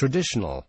traditional